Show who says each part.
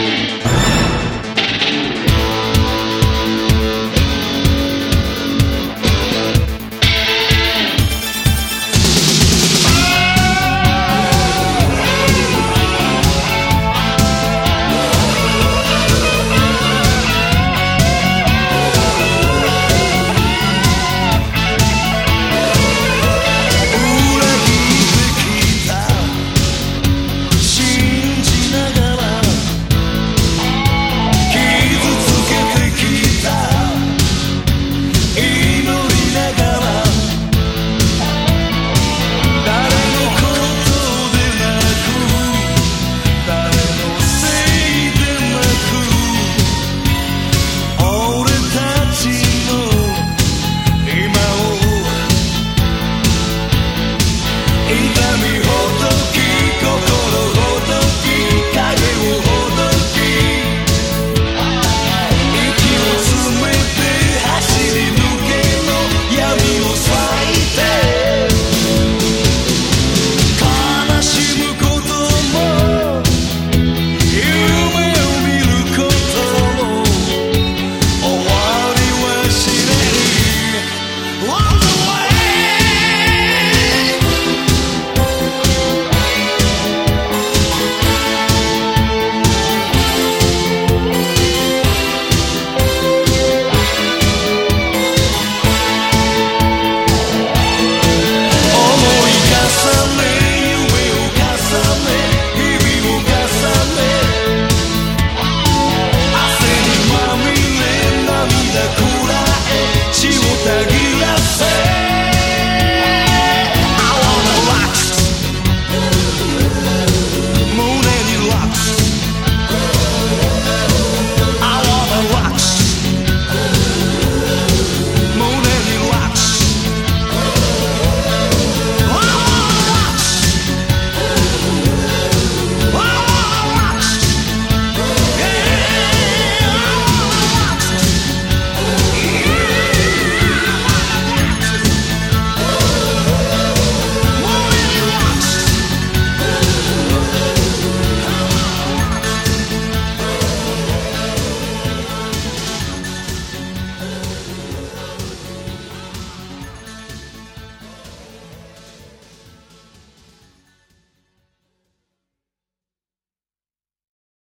Speaker 1: we very